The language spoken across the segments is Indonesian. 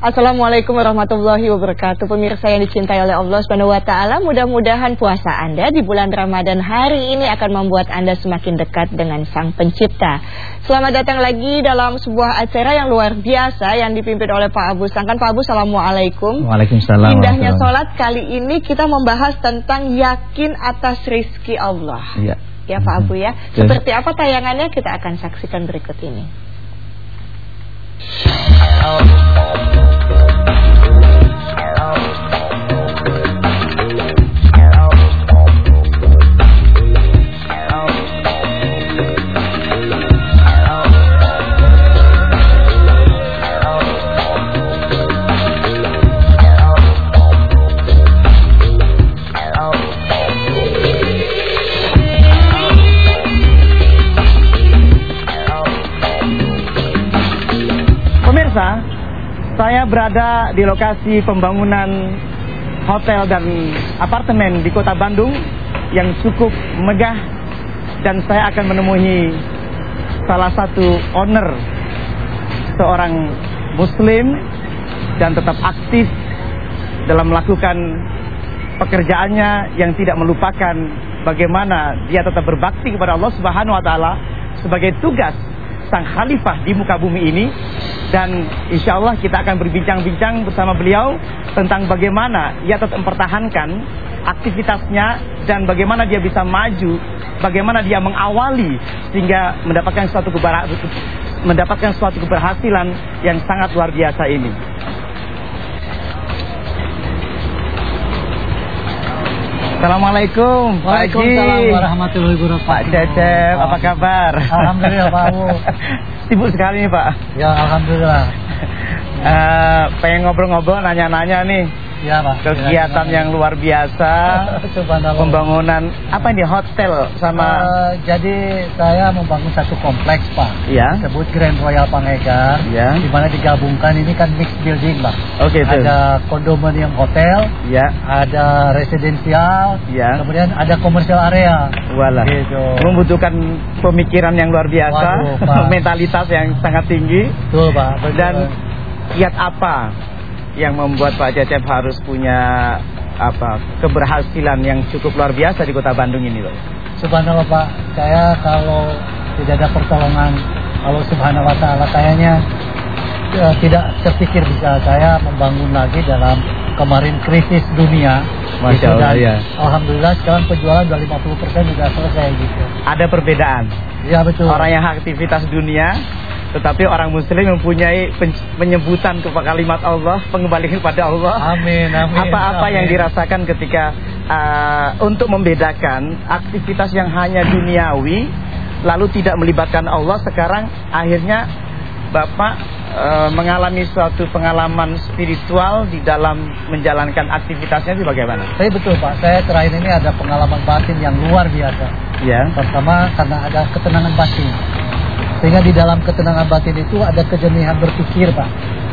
Assalamualaikum warahmatullahi wabarakatuh Pemirsa yang dicintai oleh Allah Subhanahu wa taala, mudah-mudahan puasa Anda di bulan Ramadan hari ini akan membuat Anda semakin dekat dengan Sang Pencipta. Selamat datang lagi dalam sebuah acara yang luar biasa yang dipimpin oleh Pak Abu Sangkan. Pak Abu, Assalamualaikum. Waalaikumsalam. Indahnya sholat kali ini kita membahas tentang yakin atas rizki Allah. Iya. Ya Pak Abu ya. Seperti apa tayangannya kita akan saksikan berikut ini. Oh. Pemirsa, saya berada di lokasi pembangunan hotel dan apartemen di kota Bandung yang cukup megah dan saya akan menemui salah satu owner seorang muslim dan tetap aktif dalam melakukan pekerjaannya yang tidak melupakan bagaimana dia tetap berbakti kepada Allah Subhanahu wa taala sebagai tugas sang khalifah di muka bumi ini dan insya Allah kita akan berbincang-bincang bersama beliau tentang bagaimana ia tetap mempertahankan aktivitasnya dan bagaimana dia bisa maju, bagaimana dia mengawali sehingga mendapatkan suatu mendapatkan suatu keberhasilan yang sangat luar biasa ini. Assalamualaikum Waalaikumsalam warahmatullahi wabarakatuh. Pak Cecep, apa kabar? Alhamdulillah Pak Sibuk sekali nih Pak. Ya Alhamdulillah. Uh, Pengen ngobrol-ngobrol, nanya-nanya nih Ya Pak. Kegiatan ya, yang luar biasa. Pembangunan Apa ini hotel sama uh, Jadi saya membangun satu kompleks Pak. Ya. Sebut Grand Royal Pangegar Ya. Di mana digabungkan ini kan mixed building Pak. Oke okay, Ada kondominium hotel Ya. Ada residensial Ya. Kemudian ada komersial area. Walah. Gitu. Membutuhkan pemikiran yang luar biasa Waduh, Pak. Mentalitas yang sangat tinggi. Betul Pak. Betul. Dan kiat apa yang membuat Pak Cecep harus punya apa keberhasilan yang cukup luar biasa di kota Bandung ini loh. Subhanallah Pak, saya kalau tidak ada pertolongan Allah Subhanahu Wa Taala kayaknya ya, tidak terpikir bisa saya membangun lagi dalam kemarin krisis dunia. Masya gitu, Allah, dan ya. Alhamdulillah sekarang penjualan udah 50% sudah selesai gitu. Ada perbedaan. Ya betul. Orang yang aktivitas dunia tetapi orang muslim mempunyai penyebutan kepada kalimat Allah, pengembalian kepada Allah. Amin, amin. Apa-apa yang dirasakan ketika uh, untuk membedakan aktivitas yang hanya duniawi lalu tidak melibatkan Allah sekarang akhirnya Bapak uh, mengalami suatu pengalaman spiritual di dalam menjalankan aktivitasnya itu bagaimana? Saya betul Pak, saya terakhir ini ada pengalaman batin yang luar biasa. Ya. Pertama karena ada ketenangan batin. Sehingga di dalam ketenangan batin itu ada kejernihan berpikir Pak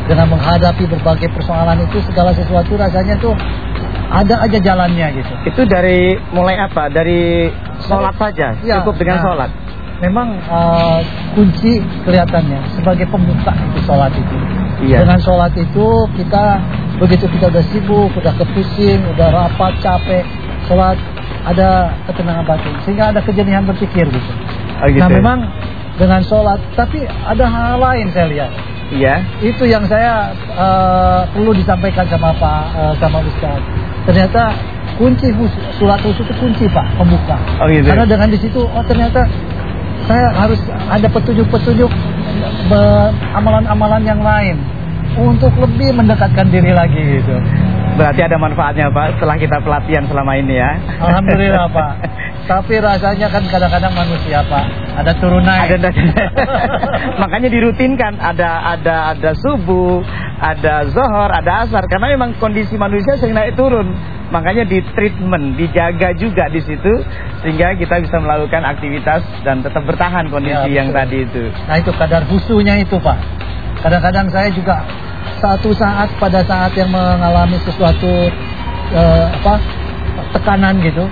Dengan menghadapi berbagai persoalan itu segala sesuatu rasanya tuh ada aja jalannya gitu Itu dari mulai apa? Dari sholat saja? Ya, Cukup dengan nah, sholat? Memang uh, kunci kelihatannya sebagai pembuka itu sholat itu Iya. Dengan sholat itu kita begitu kita udah sibuk, udah kepusing, udah rapat, capek Sholat ada ketenangan batin Sehingga ada kejernihan berpikir gitu Oh, gitu. Nah memang dengan sholat tapi ada hal lain saya lihat Iya. itu yang saya uh, perlu disampaikan sama Pak uh, sama Ustaz ternyata kunci sholat khusus itu kunci Pak pembuka Oh, gitu. karena dengan di situ oh ternyata saya harus ada petunjuk-petunjuk amalan-amalan yang lain untuk lebih mendekatkan diri lagi gitu Berarti ada manfaatnya Pak setelah kita pelatihan selama ini ya. Alhamdulillah Pak. Tapi rasanya kan kadang-kadang manusia Pak ada turun naik. Ada, makanya dirutinkan ada ada ada subuh, ada zohor, ada asar karena memang kondisi manusia sering naik turun. Makanya di treatment, dijaga juga di situ sehingga kita bisa melakukan aktivitas dan tetap bertahan kondisi Ya, yang tadi itu. Nah itu kadar husunya itu Pak. Kadang-kadang saya juga satu saat pada saat yang mengalami sesuatu eh, apa tekanan gitu,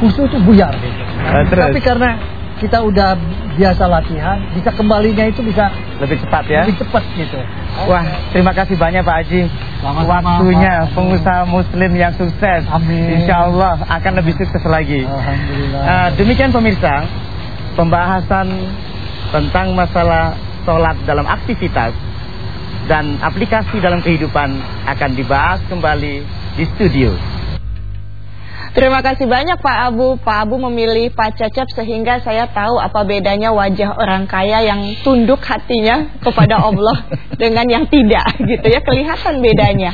husu itu buyar gitu. Ah, terus? Tapi karena kita udah biasa latihan, bisa kembalinya itu bisa lebih cepat ya. lebih cepat gitu. Wah, terima kasih banyak Pak Haji. Sama-sama, Waktunya Pak. pengusaha muslim yang sukses. Amin. Insya Allah akan lebih sukses lagi. Alhamdulillah. Uh, demikian pemirsa, pembahasan tentang masalah sholat dalam aktivitas dan aplikasi dalam kehidupan akan dibahas kembali di studio. Terima kasih banyak Pak Abu. Pak Abu memilih Pak Cecep sehingga saya tahu apa bedanya wajah orang kaya yang tunduk hatinya kepada Allah dengan yang tidak gitu ya. Kelihatan bedanya.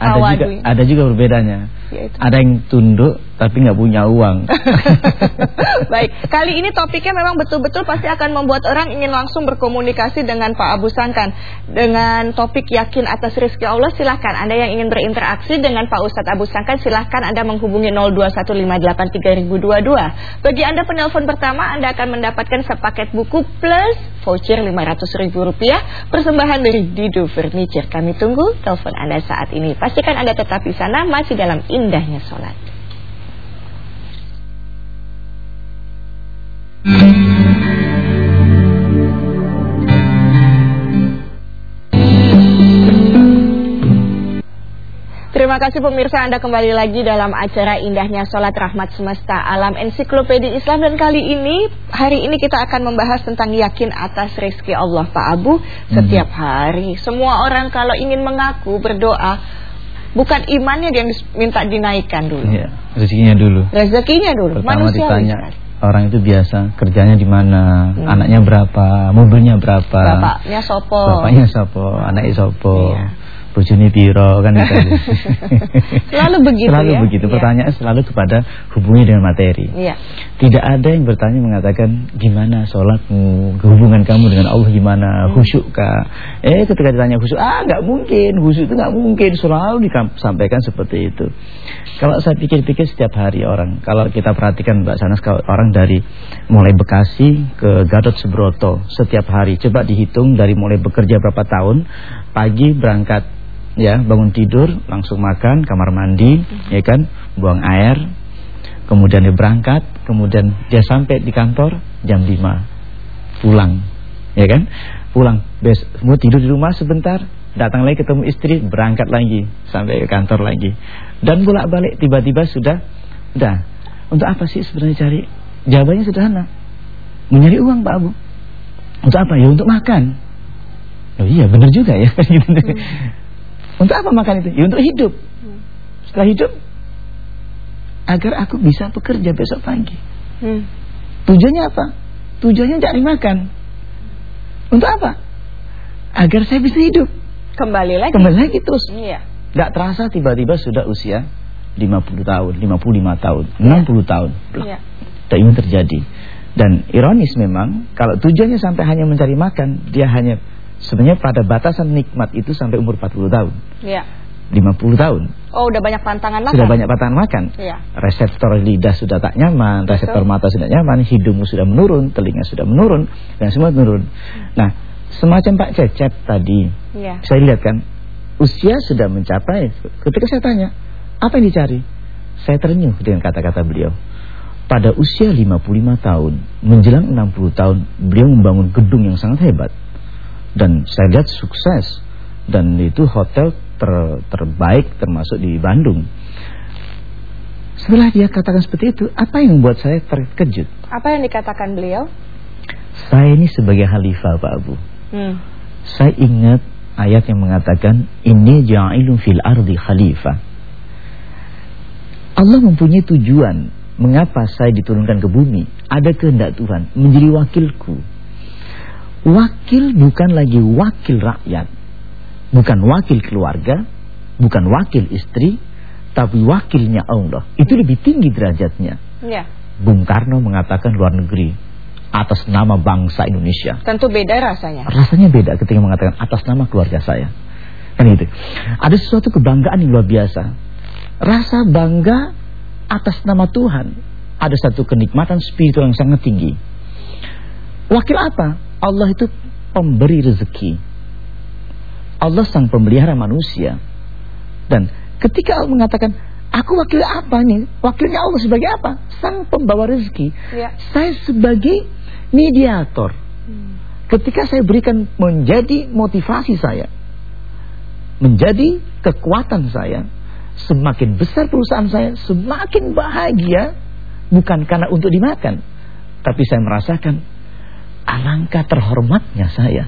Ada juga, ada juga berbedanya. Yaitu. Ada yang tunduk tapi nggak punya uang. Baik, kali ini topiknya memang betul-betul pasti akan membuat orang ingin langsung berkomunikasi dengan Pak Abu Sangkan. Dengan topik yakin atas rezeki Allah, silahkan Anda yang ingin berinteraksi dengan Pak Ustadz Abu Sangkan, silahkan Anda menghubungi 02158322. Bagi Anda penelpon pertama, Anda akan mendapatkan sepaket buku plus voucher Rp500.000 persembahan dari Dido Furniture. Kami tunggu telepon Anda saat ini. Pastikan Anda tetap di sana masih dalam indahnya sholat. Terima kasih pemirsa Anda kembali lagi dalam acara indahnya sholat rahmat semesta alam ensiklopedi Islam. Dan kali ini hari ini kita akan membahas tentang yakin atas rezeki Allah Pak Abu setiap hari. Semua orang kalau ingin mengaku berdoa bukan imannya yang minta dinaikkan dulu Iya, rezekinya dulu. rezekinya dulu Pertama manusiawi ditanya sekali. orang itu biasa kerjanya di mana, Hmm. anaknya berapa, mobilnya berapa, bapaknya sopo bapaknya sopo, anaknya sopo, Iya. Bojone piro kan gitu. Selalu begitu Selalu ya? begitu. Iya. Pertanyaan selalu kepada hubungi dengan materi. Iya Tidak ada yang bertanya mengatakan gimana sholatmu, hubungan kamu dengan Allah gimana, Hmm. khusyuk kah? Eh ketika ditanya khusyuk, ah nggak mungkin, khusyuk itu nggak mungkin, selalu disampaikan seperti itu. Kalau saya pikir-pikir setiap hari orang, kalau kita perhatikan Mbak Sanas, kalau orang dari mulai Bekasi ke Gatot Subroto setiap hari, coba dihitung dari mulai bekerja berapa tahun, pagi berangkat ya bangun tidur langsung makan kamar mandi ya kan? Buang air kemudian dia berangkat kemudian dia sampai di kantor jam 5 pulang ya kan? Pulang bes mau tidur di rumah sebentar datang lagi ketemu istri berangkat lagi sampai ke kantor lagi. Dan bolak-balik tiba-tiba sudah udah untuk apa sih sebenarnya cari? Jawabannya sederhana. Mencari uang Pak Abu. Untuk apa? Ya untuk makan. Oh iya benar juga ya. Gitu. Untuk apa makan itu? Ya untuk hidup. Setelah hidup agar aku bisa bekerja besok pagi. Hmm. Tujuannya apa? Tujuannya cari makan. Untuk apa? Agar saya bisa hidup. Kembali lagi Kembali lagi terus. Iya Gak terasa tiba-tiba sudah usia 50 tahun, 55 tahun, 60 tahun. Iya Tak ingin terjadi. Dan ironis memang kalau tujuannya sampai hanya mencari makan, dia hanya sebenarnya pada batasan nikmat itu sampai umur 40 tahun, Iya 50 tahun. Oh udah banyak pantangan makan Sudah banyak patahan makan. Iya Reseptor lidah sudah tak nyaman, reseptor Betul. mata sudah nyaman, hidungmu sudah menurun, telinga sudah menurun, dan semua menurun. Nah, semacam Pak Cecep tadi, Iya saya lihat kan, usia sudah mencapai. Ketika saya tanya, apa yang dicari? Saya terenyuh dengan kata-kata beliau. Pada usia 55 tahun, menjelang 60 tahun, beliau membangun gedung yang sangat hebat. Dan saya lihat sukses. Dan itu hotel ter- terbaik termasuk di Bandung. Setelah dia katakan seperti itu, apa yang membuat saya terkejut? Apa yang dikatakan beliau? Saya ini sebagai khalifah Pak Abu. Hmm. Saya ingat ayat yang mengatakan ini ja'ilun fil ardi khalifah. Allah mempunyai tujuan mengapa saya diturunkan ke bumi. Ada kehendak Tuhan menjadi wakilku. Wakil bukan lagi wakil rakyat. Bukan wakil keluarga, bukan wakil istri, tapi wakilnya Allah. Itu lebih tinggi derajatnya. Iya Bung Karno mengatakan luar negeri atas nama bangsa Indonesia. Tentu beda rasanya Rasanya beda ketika mengatakan atas nama keluarga saya. Kan itu. Ada sesuatu kebanggaan yang luar biasa. Rasa bangga atas nama Tuhan. Ada satu kenikmatan spiritual yang sangat tinggi. Wakil apa? Allah itu pemberi rezeki. Allah sang pemelihara manusia. Dan ketika Allah mengatakan Aku wakil apa nih? Wakilnya Allah sebagai apa? Sang pembawa rezeki. Ya. Saya sebagai mediator. Hmm. Ketika saya berikan menjadi motivasi saya, menjadi kekuatan saya, semakin besar perusahaan saya, semakin bahagia, bukan karena untuk dimakan, tapi saya merasakan alangkah terhormatnya saya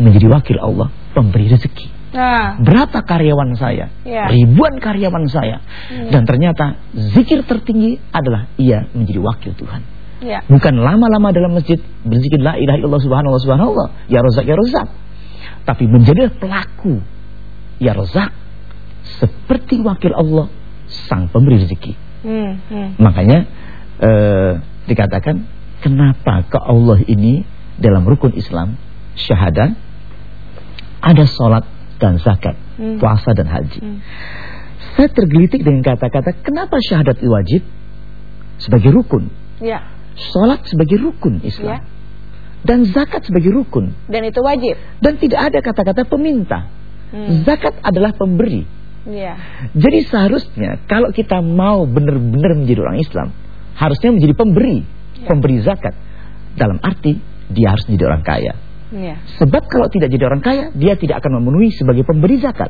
menjadi wakil Allah, pemberi rezeki. Nah, Berapa karyawan saya? Ya. Ribuan karyawan saya. Hmm. Dan ternyata zikir tertinggi adalah ia menjadi wakil Tuhan. ya. Bukan lama-lama dalam masjid berzikir la ilaha illallah subhanallah subhanallah ya rozak ya rozak. Tapi menjadi pelaku ya rozak seperti wakil Allah sang pemberi rezeki. Hmm, hmm. Makanya eh, dikatakan kenapa ke Allah ini dalam rukun Islam syahadat ada sholat dan zakat, Hmm. puasa dan haji. Hmm. Saya tergelitik dengan kata-kata kenapa syahadat wajib sebagai rukun, Ya. sholat sebagai rukun Islam, Ya. dan zakat sebagai rukun. Dan itu wajib. Dan tidak ada kata-kata peminta. Hmm. Zakat adalah pemberi. Ya. Jadi seharusnya kalau kita mau benar-benar menjadi orang Islam, harusnya menjadi pemberi. Pemberi zakat. Dalam arti dia harus menjadi orang kaya. Ya. Sebab kalau tidak jadi orang kaya, dia tidak akan memenuhi sebagai pemberi zakat.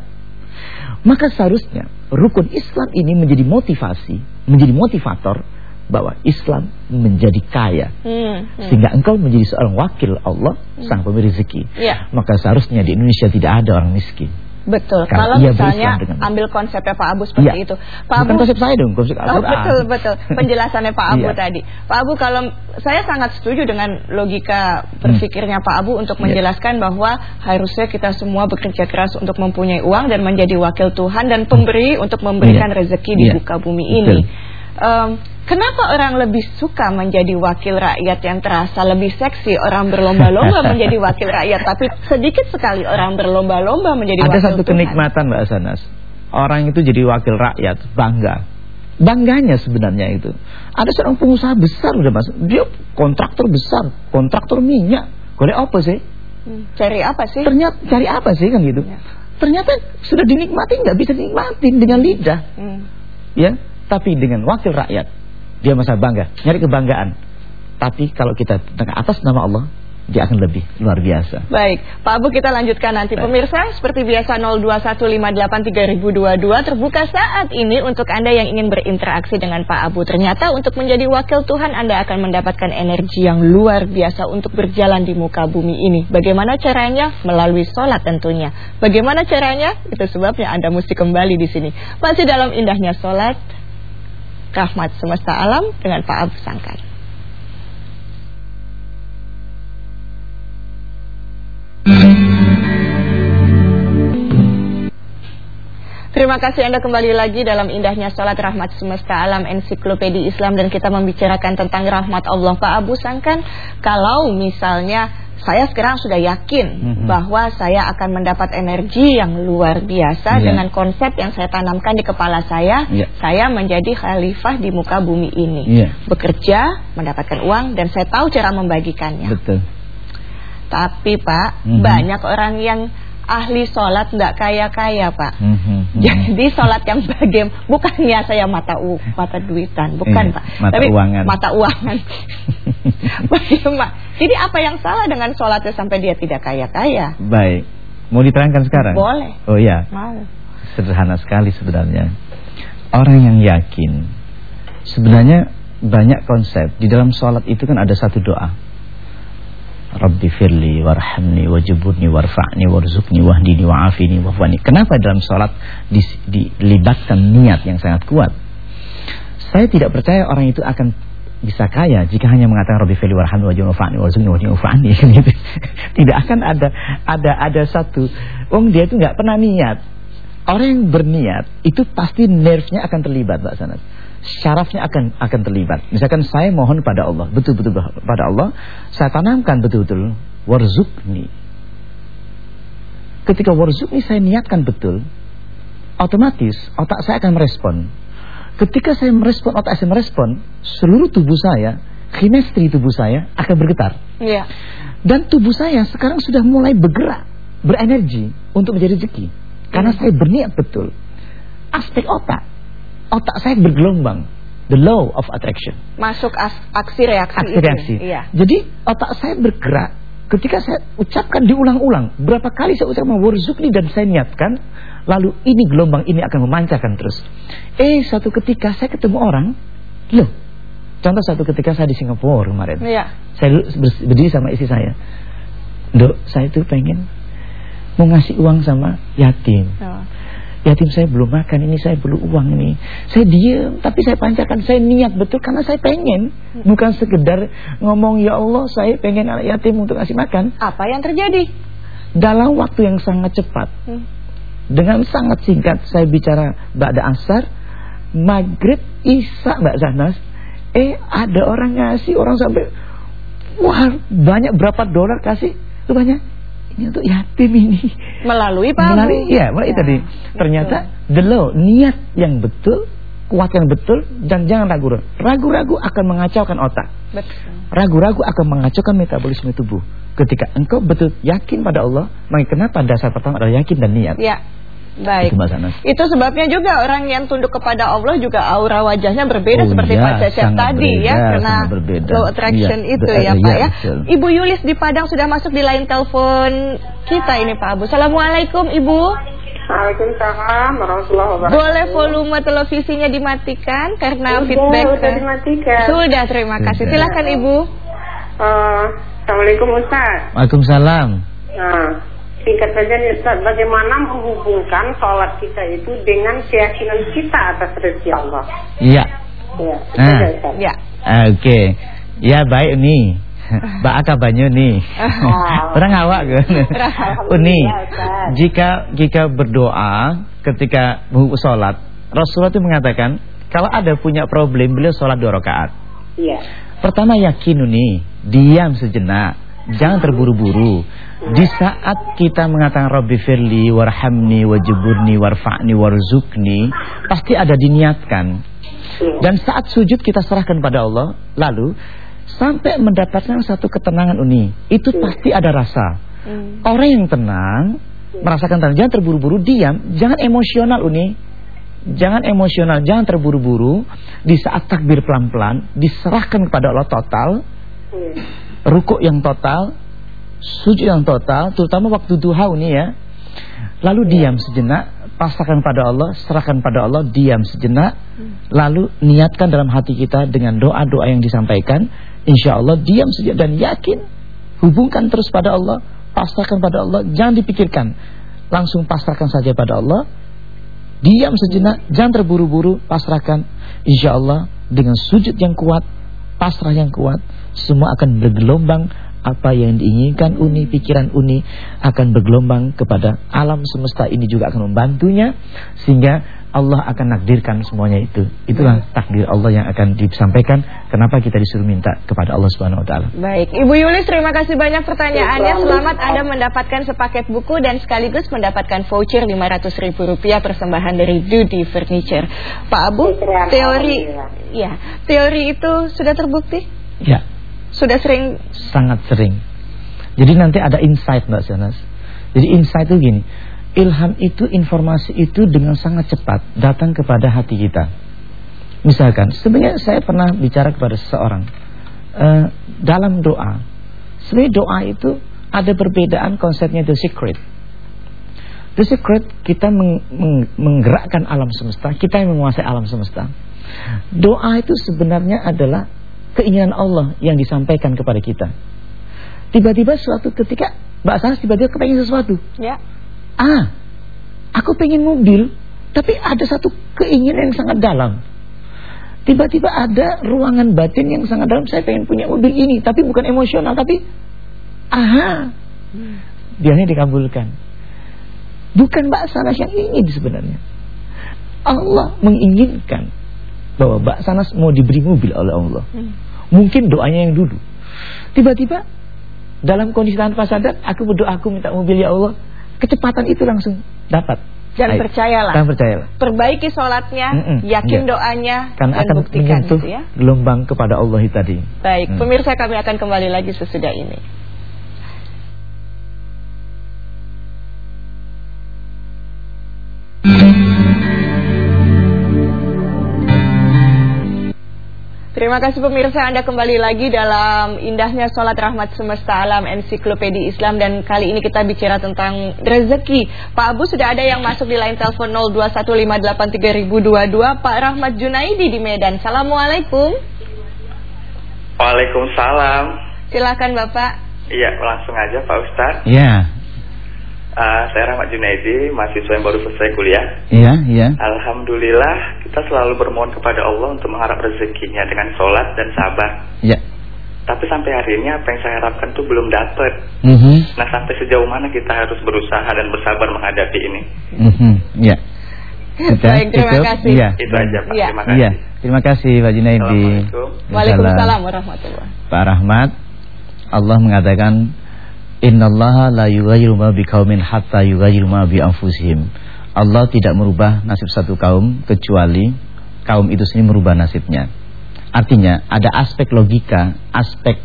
Maka seharusnya rukun Islam ini menjadi motivasi, menjadi motivator bahwa Islam menjadi kaya. Hmm, hmm. Sehingga engkau menjadi seorang wakil Allah, sang pemberi rezeki. Ya. Maka seharusnya di Indonesia tidak ada orang miskin. Betul. Kalau Kalau misalnya ambil konsepnya Pak Abu seperti Iya. itu. Pak Bukan Abu konsep saya dong, konsep Oh, Al-Quran. betul betul penjelasannya Pak Abu Iya. tadi. Pak Abu kalau saya sangat setuju dengan logika berpikirnya Pak Abu untuk Iya. menjelaskan bahwa harusnya kita semua bekerja keras untuk mempunyai uang dan menjadi wakil Tuhan dan pemberi untuk memberikan Iya. rezeki di Iya. muka bumi Betul. ini. Kenapa orang lebih suka menjadi wakil rakyat yang terasa lebih seksi orang berlomba-lomba menjadi wakil rakyat tapi sedikit sekali orang berlomba-lomba menjadi Ada wakil satu Tuhan. kenikmatan Mbak Sanas. Orang itu jadi wakil rakyat, bangga. Bangganya sebenarnya itu. Ada seorang pengusaha besar udah Mas. Dia kontraktor besar, kontraktor minyak. Golek apa sih? Hmm, Cari apa sih? Ternyata cari apa sih kan gitu. Ya. Ternyata sudah dinikmati nggak bisa dinikmatin dengan lidah. Hmm. Ya, tapi dengan wakil rakyat dia masa bangga, nyari kebanggaan. Tapi kalau kita tengah atas nama Allah, dia akan lebih luar biasa. Baik, Pak Abu kita lanjutkan nanti. Baik. Pemirsa, seperti biasa 02158322 terbuka saat ini untuk Anda yang ingin berinteraksi dengan Pak Abu. Ternyata untuk menjadi wakil Tuhan Anda akan mendapatkan energi yang luar biasa untuk berjalan di muka bumi ini. Bagaimana caranya? Melalui sholat tentunya. Bagaimana caranya? Itu sebabnya Anda mesti kembali di sini. Masih dalam indahnya sholat, rahmat semesta alam dengan Pak Abu Sangkan. Terima kasih Anda kembali lagi dalam indahnya sholat rahmat semesta alam ensiklopedi Islam dan kita membicarakan tentang rahmat Allah Pak Abu Sangkan kalau misalnya saya sekarang sudah yakin Mhm. bahwa saya akan mendapat energi yang luar biasa Iya. dengan konsep yang saya tanamkan di kepala saya Iya. saya menjadi khalifah di muka bumi ini Iya. bekerja mendapatkan uang dan saya tahu cara membagikannya Betul. tapi Pak Mhm. banyak orang yang ahli sholat nggak kaya-kaya Pak Mhm. jadi sholat yang bagaimana bukannya saya mata u mata duitan bukan Iya, pak mata tapi uangan. mata uangan bagaimana jadi apa yang salah dengan sholatnya sampai dia tidak kaya kaya Baik. Mau diterangkan sekarang? Boleh. Oh iya. mau Sederhana sekali sebenarnya. Orang yang yakin sebenarnya banyak konsep. Di dalam sholat itu kan ada satu doa. Rabbi firli warhamni wajiburni warfa'ni warzuqni wahdini wa'afini wafwani. Kenapa dalam sholat dilibatkan niat yang sangat kuat? Saya tidak percaya orang itu akan bisa kaya jika hanya mengatakan Rabbi firli warhamni wajiburni warfa'ni warzuqni wahdini wa'afini kan gitu. Tidak akan ada ada ada satu Wong dia itu nggak pernah niat. Orang yang berniat itu pasti nerve-nya akan terlibat Mbak Sanat. Syarafnya akan akan terlibat. Misalkan saya mohon pada Allah, betul-betul pada Allah, saya tanamkan betul-betul warzukni. Ketika warzukni saya niatkan betul, otomatis otak saya akan merespon. Ketika saya merespon, otak saya merespon, seluruh tubuh saya, kinestri tubuh saya akan bergetar. Iya Dan tubuh saya sekarang sudah mulai bergerak, berenergi untuk menjadi rezeki. Karena saya berniat betul. Aspek otak otak saya bergelombang. The law of attraction. Masuk as, aksi reaksi. Aksi reaksi. Iya. Jadi otak saya bergerak. Ketika saya ucapkan diulang-ulang, berapa kali saya ucapkan warzukni dan saya niatkan, lalu ini gelombang ini akan memancarkan terus. Eh, satu ketika saya ketemu orang, loh, contoh satu ketika saya di Singapura kemarin, Iya. saya berdiri sama istri saya, dok, saya tuh pengen mau ngasih uang sama yatim. Oh. Yatim saya belum makan ini saya perlu uang ini. Saya diam tapi saya pancarkan saya niat betul karena saya pengen bukan sekedar ngomong ya Allah saya pengen anak yatim untuk ngasih makan. Apa yang terjadi? Dalam waktu yang sangat cepat Hmm. dengan sangat singkat saya bicara ba'da asar maghrib isya Mbak Zanas eh ada orang ngasih orang sampai wah banyak berapa dolar kasih itu banyak ini untuk yatim ini Melalui Pak Abu. Melalui, iya, melalui Ya, tadi. Ternyata the law, niat yang betul, kuat yang betul, dan jangan ragu. Ragu-ragu akan mengacaukan otak. Betul. Ragu-ragu akan mengacaukan metabolisme tubuh. Ketika engkau betul yakin pada Allah, maka kenapa dasar pertama adalah yakin dan niat. Ya. Baik. Itu Mbak Sanas. Itu sebabnya juga orang yang tunduk kepada Allah juga aura wajahnya berbeda Oh seperti iya, Pak Cecep tadi ya berbeda, karena sangat berbeda. law attraction Iya, itu ya iya, Pak ya. betul. Ibu Yulis di Padang sudah masuk di line telepon kita ini Pak Abu. Assalamualaikum Ibu. Waalaikumsalam warahmatullahi wabarakatuh. Boleh volume televisinya dimatikan karena Udah, feedback. udah dimatikan. Sudah, terima kasih. Sudah. Silakan Ibu. Eh, Assalamualaikum Ustaz. Waalaikumsalam. Nah, singkat saja Ustaz, bagaimana menghubungkan sholat kita itu dengan keyakinan kita atas rezeki Allah? Iya. Ya, itu Ah. Ya. Oke. Ya baik nih. Mbak Aka banyu nih. Oh. Orang awak kan. Alhamdulillah, Uni. Ustaz. Jika jika berdoa ketika mau sholat, Rasulullah itu mengatakan kalau ada punya problem beliau sholat dua rakaat. Iya. Pertama yakin nih, diam sejenak, jangan terburu-buru. Di saat kita mengatakan Rabbi firli warhamni wajiburni warfa'ni warzukni, pasti ada diniatkan. Dan saat sujud kita serahkan pada Allah, lalu sampai mendapatkan satu ketenangan uni, itu pasti ada rasa. Hmm. Orang yang tenang merasakan tenang, jangan terburu-buru, diam, jangan emosional uni. Jangan emosional, jangan terburu-buru. Di saat takbir pelan-pelan, diserahkan kepada Allah total, Iya. Rukuk yang total, sujud yang total, terutama waktu duha ini ya. Lalu diam sejenak, pasrahkan pada Allah, serahkan pada Allah, diam sejenak, lalu niatkan dalam hati kita dengan doa-doa yang disampaikan, insya Allah diam sejenak dan yakin, hubungkan terus pada Allah, pasrahkan pada Allah, jangan dipikirkan, langsung pasrahkan saja pada Allah, diam sejenak, jangan terburu-buru, pasrahkan, insya Allah dengan sujud yang kuat, pasrah yang kuat, semua akan bergelombang apa yang diinginkan uni, pikiran uni akan bergelombang kepada alam semesta ini juga akan membantunya sehingga Allah akan nakdirkan semuanya itu. Itulah takdir Allah yang akan disampaikan. Kenapa kita disuruh minta kepada Allah Subhanahu wa taala. Baik, Ibu Yulis terima kasih banyak pertanyaannya. Selamat Anda mendapatkan sepaket buku dan sekaligus mendapatkan voucher Rp500.000 persembahan dari Duty Furniture. Pak Abu, teori ya, teori itu sudah terbukti? Ya, Sudah sering sangat sering. Jadi nanti ada insight Mbak Sanas. Jadi insight itu gini, ilham itu informasi itu dengan sangat cepat datang kepada hati kita. Misalkan, sebenarnya saya pernah bicara kepada seseorang eh, dalam doa. Sebenarnya doa itu ada perbedaan konsepnya the secret. The secret kita meng- meng- menggerakkan alam semesta, kita yang menguasai alam semesta. Doa itu sebenarnya adalah keinginan Allah yang disampaikan kepada kita. Tiba-tiba suatu ketika Mbak Sanas tiba-tiba kepengen sesuatu. ya. Ah, aku pengen mobil, tapi ada satu keinginan yang sangat dalam. Tiba-tiba ada ruangan batin yang sangat dalam. Saya pengen punya mobil ini, tapi bukan emosional, tapi aha, biasanya dikabulkan. Bukan Mbak Sanas yang ingin sebenarnya. Allah menginginkan bahwa Mbak Sanas mau diberi mobil oleh Allah. Hmm. Mungkin doanya yang dulu. Tiba-tiba dalam kondisi tanpa sadar, aku berdoa, aku minta mobil ya Allah. Kecepatan itu langsung dapat. Dan Ayo. percayalah. Dan percayalah. Perbaiki sholatnya, Mm-mm, yakin iya. doanya, Karena dan akan buktikan gitu ya. gelombang kepada Allah tadi. Baik, Hmm. pemirsa kami akan kembali lagi sesudah ini. Terima kasih pemirsa Anda kembali lagi dalam indahnya sholat rahmat semesta alam ensiklopedi Islam dan kali ini kita bicara tentang rezeki. Pak Abu sudah ada yang masuk di line telepon 02158322 Pak Rahmat Junaidi di Medan. Assalamualaikum. Waalaikumsalam. Silakan Bapak. Iya langsung aja Pak Ustadz. Iya. Uh, saya Rahmat Junaidi, mahasiswa yang baru selesai kuliah. Iya, iya. Alhamdulillah, kita selalu bermohon kepada Allah untuk mengharap rezekinya dengan sholat dan sabar. Iya. Tapi sampai hari ini apa yang saya harapkan tuh belum dapat. Mm -hmm. Nah, sampai sejauh mana kita harus berusaha dan bersabar menghadapi ini? Mm -hmm. Iya. Baik, terima itu, kasih. Iya. Itu aja, Pak. Iya. Terima kasih. Iya. Terima kasih, Pak Junaidi. Waalaikumsalam warahmatullahi Pak Rahmat, Allah mengatakan Innallaha la yughayyiru ma biqaumin hatta yughayyiru ma bi anfusihim. Allah tidak merubah nasib satu kaum kecuali kaum itu sendiri merubah nasibnya. Artinya ada aspek logika, aspek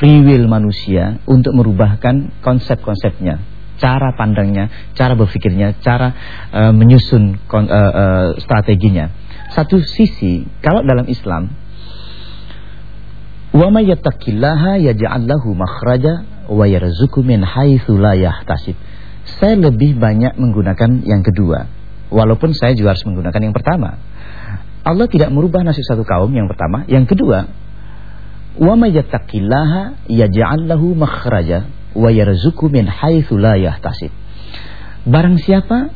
free will manusia untuk merubahkan konsep-konsepnya, cara pandangnya, cara berpikirnya, cara uh, menyusun uh, uh, strateginya. Satu sisi, kalau dalam Islam, wa may yattaqillaha yaj'al lahu makhraja wa yarzuqu min haitsu la yahtasib. Saya lebih banyak menggunakan yang kedua. Walaupun saya juga harus menggunakan yang pertama. Allah tidak merubah nasib satu kaum yang pertama, yang kedua, wa may yattaqillaha yaj'al lahu makhraja wa yarzuqu min haitsu la. Barang siapa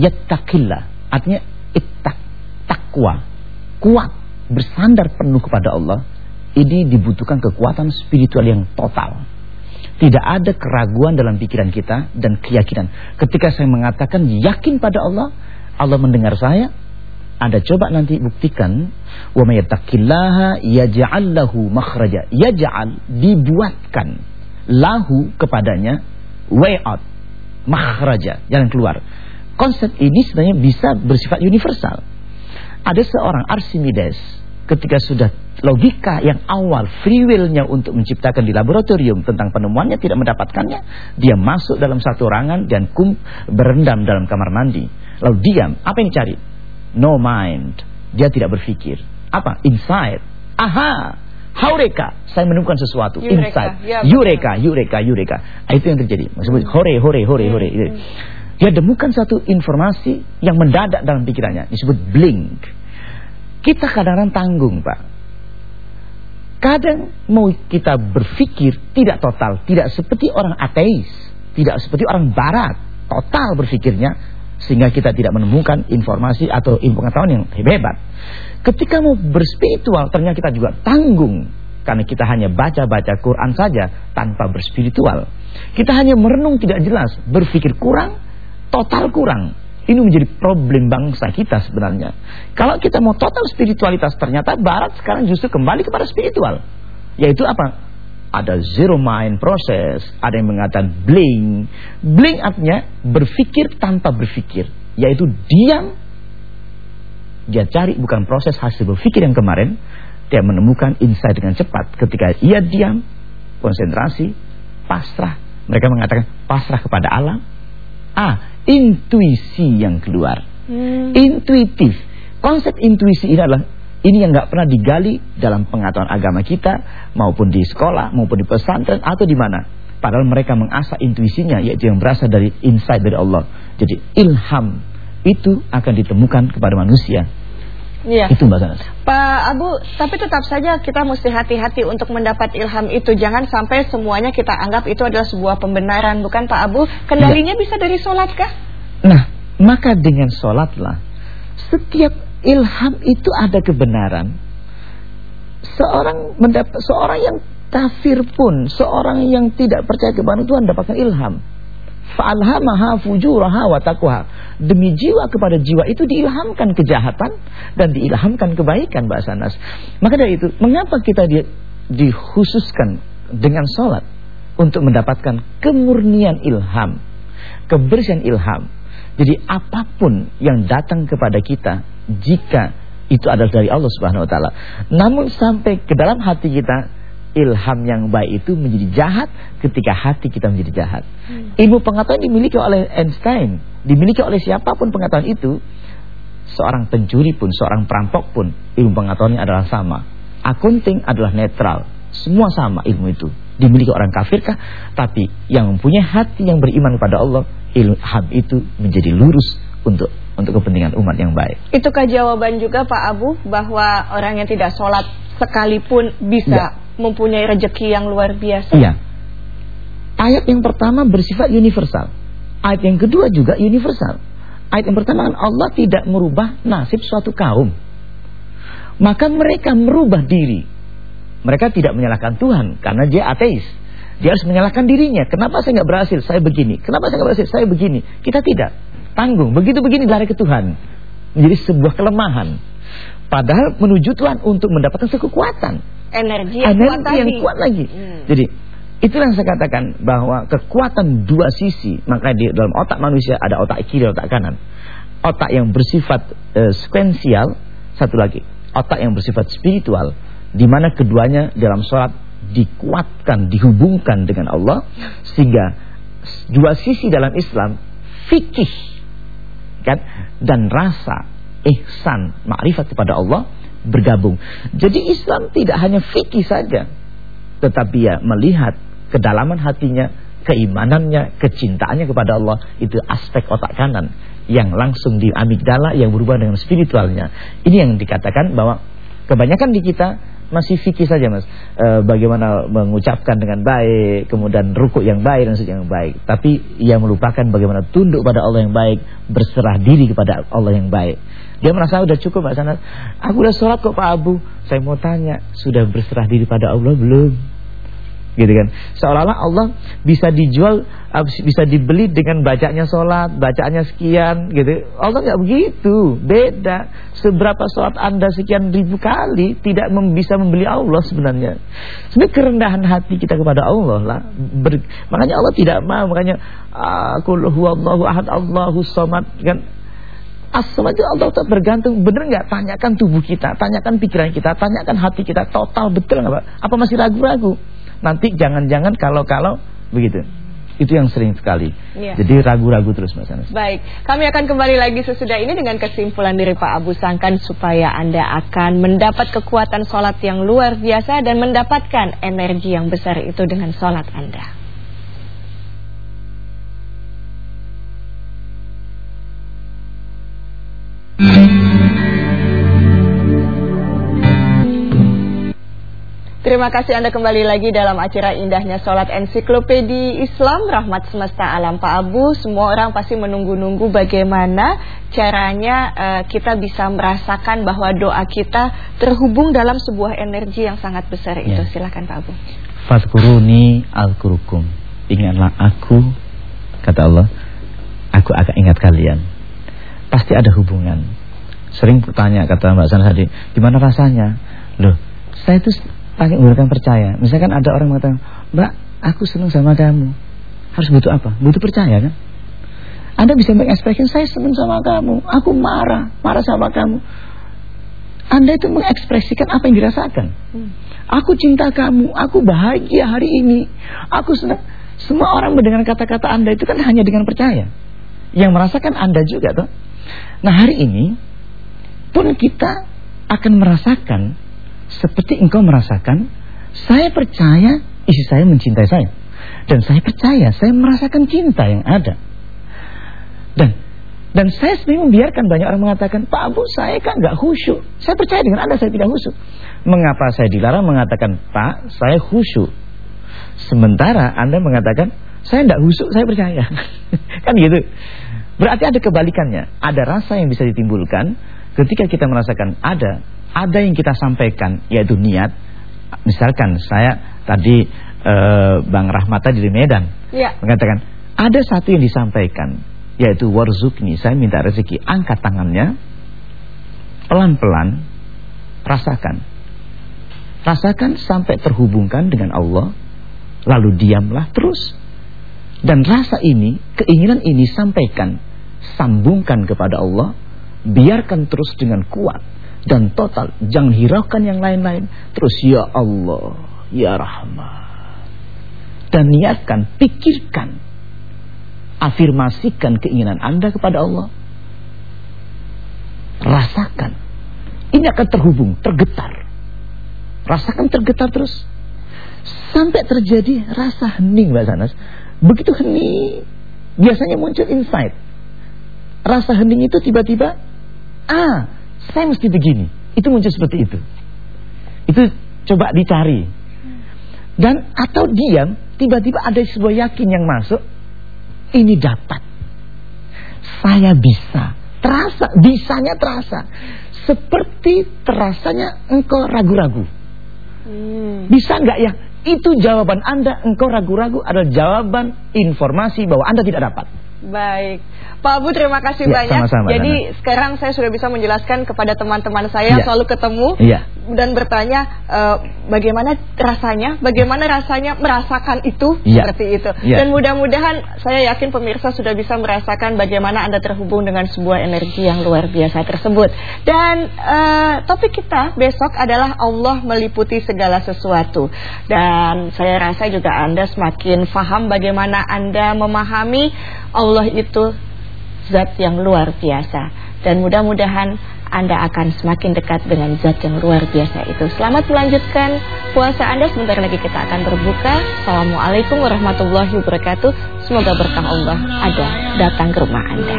yattaqillah, artinya ittaq, takwa, kuat, bersandar penuh kepada Allah, ini dibutuhkan kekuatan spiritual yang total. Tidak ada keraguan dalam pikiran kita dan keyakinan. Ketika saya mengatakan yakin pada Allah, Allah mendengar saya. Anda coba nanti buktikan wa yaj'al lahu makhraja. Yaj'al dibuatkan lahu kepadanya way out, makhraja, jalan keluar. Konsep ini sebenarnya bisa bersifat universal. Ada seorang Archimedes ketika sudah logika yang awal free willnya untuk menciptakan di laboratorium tentang penemuannya tidak mendapatkannya dia masuk dalam satu ruangan dan kum berendam dalam kamar mandi lalu diam apa yang dicari no mind dia tidak berpikir apa inside aha Haureka, saya menemukan sesuatu Eureka. inside. Ya, Eureka, Eureka, Eureka. Ah, itu yang terjadi. Maksudnya hore, hore, hore, hore. Hmm. Dia temukan satu informasi yang mendadak dalam pikirannya, disebut blink. Kita kadang-kadang tanggung, Pak. Kadang mau kita berpikir tidak total, tidak seperti orang ateis, tidak seperti orang barat, total berpikirnya sehingga kita tidak menemukan informasi atau ilmu pengetahuan yang hebat. Ketika mau berspiritual ternyata kita juga tanggung karena kita hanya baca-baca Quran saja tanpa berspiritual. Kita hanya merenung tidak jelas, berpikir kurang, total kurang. Ini menjadi problem bangsa kita sebenarnya. Kalau kita mau total spiritualitas, ternyata Barat sekarang justru kembali kepada spiritual. Yaitu apa? Ada zero mind process, ada yang mengatakan bling. Bling artinya berpikir tanpa berpikir. Yaitu diam, dia cari bukan proses hasil berpikir yang kemarin, dia menemukan insight dengan cepat. Ketika ia diam, konsentrasi, pasrah. Mereka mengatakan pasrah kepada alam. Ah, intuisi yang keluar. Hmm. Intuitif. Konsep intuisi ini adalah ini yang nggak pernah digali dalam pengetahuan agama kita maupun di sekolah maupun di pesantren atau di mana. Padahal mereka mengasah intuisinya yaitu yang berasal dari insight dari Allah. Jadi ilham itu akan ditemukan kepada manusia Iya. Itu Mbak Sanas. Pak Abu, tapi tetap saja kita mesti hati-hati untuk mendapat ilham itu. Jangan sampai semuanya kita anggap itu adalah sebuah pembenaran, bukan Pak Abu? Kendalinya ya. bisa dari sholat kah? Nah, maka dengan sholatlah. Setiap ilham itu ada kebenaran. Seorang mendapat seorang yang kafir pun, seorang yang tidak percaya kepada Tuhan dapatkan ilham. Fa'alhamaha fujuraha wa taqwa. Demi jiwa kepada jiwa itu diilhamkan kejahatan dan diilhamkan kebaikan Mbak Sanas. Maka dari itu, mengapa kita di, dikhususkan dengan sholat untuk mendapatkan kemurnian ilham, kebersihan ilham. Jadi apa pun yang datang kepada kita jika itu adalah dari Allah Subhanahu wa taala. Namun sampai ke dalam hati kita ilham yang baik itu menjadi jahat ketika hati kita menjadi jahat. Hmm. Ilmu pengetahuan dimiliki oleh Einstein, dimiliki oleh siapa pun pengetahuan itu, seorang pencuri pun, seorang perampok pun, ilmu pengetahuannya adalah sama. Accounting adalah netral. Semua sama ilmu itu. Dimiliki orang kafirkah? Tapi yang mempunyai hati yang beriman kepada Allah, ilmu itu menjadi lurus untuk untuk kepentingan umat yang baik. Itukah jawaban juga Pak Abu bahwa orang yang tidak sholat sekalipun bisa ya. Mempunyai rejeki yang luar biasa? Iya. Ayat yang pertama bersifat universal. Ayat yang kedua juga universal. Ayat yang pertama kan Allah tidak merubah nasib suatu kaum. Maka mereka merubah diri. Mereka tidak menyalahkan Tuhan karena dia ateis. Dia harus menyalahkan dirinya. Kenapa saya nggak berhasil? Saya begini. Kenapa saya nggak berhasil? Saya begini. Kita tidak. Tanggung. Begitu begini lari ke Tuhan. Menjadi sebuah kelemahan. Padahal menuju Tuhan untuk mendapatkan kekuatan. Energi yang Energi kuat yang tadi. kuat lagi. Hmm. Jadi itulah yang saya katakan bahwa kekuatan dua sisi. Maka di dalam otak manusia ada otak kiri, otak kanan. Otak yang bersifat uh, sekuensial, satu lagi. Otak yang bersifat spiritual, di mana keduanya dalam sholat dikuatkan, dihubungkan dengan Allah, sehingga dua sisi dalam Islam fikih kan dan rasa ihsan makrifat kepada Allah bergabung. Jadi Islam tidak hanya fikih saja, tetapi ya melihat kedalaman hatinya, keimanannya, kecintaannya kepada Allah itu aspek otak kanan yang langsung di amigdala yang berubah dengan spiritualnya. Ini yang dikatakan bahwa kebanyakan di kita masih fikih saja mas. E, bagaimana mengucapkan dengan baik kemudian rukuk yang baik dan yang baik. Tapi ia melupakan bagaimana tunduk pada Allah yang baik berserah diri kepada Allah yang baik. Dia merasa sudah cukup Sanas. Aku udah sholat kok Pak Abu. Saya mau tanya sudah berserah diri pada Allah belum gitu kan. Seolah-olah Allah bisa dijual bisa dibeli dengan bacanya sholat bacanya sekian gitu. Allah nggak begitu. Beda. Seberapa sholat anda sekian ribu kali tidak mem bisa membeli Allah sebenarnya. Sebenarnya kerendahan hati kita kepada Allah lah. Ber, makanya Allah tidak mau makanya aku huwallahu ahad Allahu somad kan. As-samad itu Allah tak bergantung. Benar nggak? Tanyakan tubuh kita Tanyakan pikiran kita Tanyakan hati kita. Total betul nggak Pak? Apa masih ragu-ragu? Nanti jangan-jangan kalau-kalau begitu. Itu yang sering sekali. Ya. Jadi ragu-ragu terus Mas Anas. Baik, kami akan kembali lagi sesudah ini dengan kesimpulan dari Pak Abu Sangkan supaya Anda akan mendapat kekuatan sholat yang luar biasa dan mendapatkan energi yang besar itu dengan sholat Anda. Terima kasih Anda kembali lagi dalam acara indahnya Sholat Ensiklopedi Islam Rahmat Semesta Alam Pak Abu. Semua orang pasti menunggu-nunggu bagaimana caranya uh, kita bisa merasakan bahwa doa kita terhubung dalam sebuah energi yang sangat besar. Itu ya. Silahkan Pak Abu. Fadkuruni al-kurukum Ingatlah aku Kata Allah Aku akan ingat kalian. Pasti ada hubungan. Sering bertanya kata Mbak Sana tadi Gimana rasanya? Loh saya itu pakai menggunakan percaya. Misalkan ada orang mengatakan, Mbak, aku senang sama kamu. Harus butuh apa? Butuh percaya kan? Anda bisa mengekspresikan, saya senang sama kamu. Aku marah, marah sama kamu. Anda itu mengekspresikan apa yang dirasakan. Hmm. Aku cinta kamu, aku bahagia hari ini. Aku senang. Semua orang mendengar kata-kata Anda itu kan hanya dengan percaya. Yang merasakan Anda juga tuh. Nah hari ini pun kita akan merasakan seperti engkau merasakan, saya percaya istri saya mencintai saya. Dan saya percaya, saya merasakan cinta yang ada. Dan dan saya sering membiarkan banyak orang mengatakan, Pak Abu saya kan nggak khusyuk. Saya percaya dengan Anda saya tidak khusyuk. Mengapa saya dilarang mengatakan, Pak saya khusyuk. Sementara Anda mengatakan, saya tidak khusyuk, saya percaya. kan gitu. Berarti ada kebalikannya. Ada rasa yang bisa ditimbulkan ketika kita merasakan ada ada yang kita sampaikan yaitu niat. Misalkan saya tadi eh, Bang Rahmata dari Medan ya. mengatakan ada satu yang disampaikan yaitu warzukni, saya minta rezeki, angkat tangannya pelan-pelan rasakan. Rasakan sampai terhubungkan dengan Allah lalu diamlah terus. Dan rasa ini, keinginan ini sampaikan, sambungkan kepada Allah, biarkan terus dengan kuat dan total. Jangan hiraukan yang lain-lain. Terus ya Allah, ya Rahman. Dan niatkan, pikirkan, afirmasikan keinginan Anda kepada Allah. Rasakan. Ini akan terhubung, tergetar. rasakan tergetar terus. Sampai terjadi rasa hening Mbak Sanas. Begitu hening, biasanya muncul insight. Rasa hening itu tiba-tiba, ah, saya mesti begini. Itu muncul seperti itu. Itu coba dicari. Dan atau diam, tiba-tiba ada sebuah yakin yang masuk, ini dapat. Saya bisa. Terasa, bisanya terasa. Seperti terasanya engkau ragu-ragu. Hmm. Bisa nggak ya? Itu jawaban Anda, engkau ragu-ragu adalah jawaban informasi bahwa Anda tidak dapat. Baik. Pak Abu terima kasih ya, banyak. Sama -sama, Jadi Nana. sekarang saya sudah bisa menjelaskan kepada teman-teman saya ya. selalu ketemu ya. Dan bertanya uh, bagaimana rasanya, bagaimana rasanya merasakan itu ya. seperti itu. Ya. Dan mudah-mudahan saya yakin pemirsa sudah bisa merasakan bagaimana Anda terhubung dengan sebuah energi yang luar biasa tersebut. Dan uh, topik kita besok adalah Allah meliputi segala sesuatu. Dan saya rasa juga Anda semakin paham bagaimana Anda memahami Allah itu zat yang luar biasa dan mudah-mudahan Anda akan semakin dekat dengan zat yang luar biasa itu. Selamat melanjutkan puasa Anda. Sebentar lagi kita akan berbuka. Assalamualaikum warahmatullahi wabarakatuh. Semoga berkah Allah ada datang ke rumah Anda.